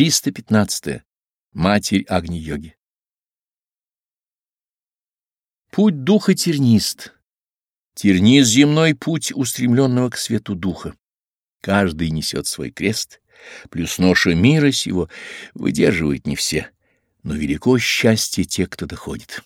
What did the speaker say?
315. -е. Матерь Агни-йоги. Путь духа тернист. Тернист земной путь устремленного к свету духа. Каждый несет свой крест, плюс ноша мира сего выдерживает не все, но велико счастье те кто доходит.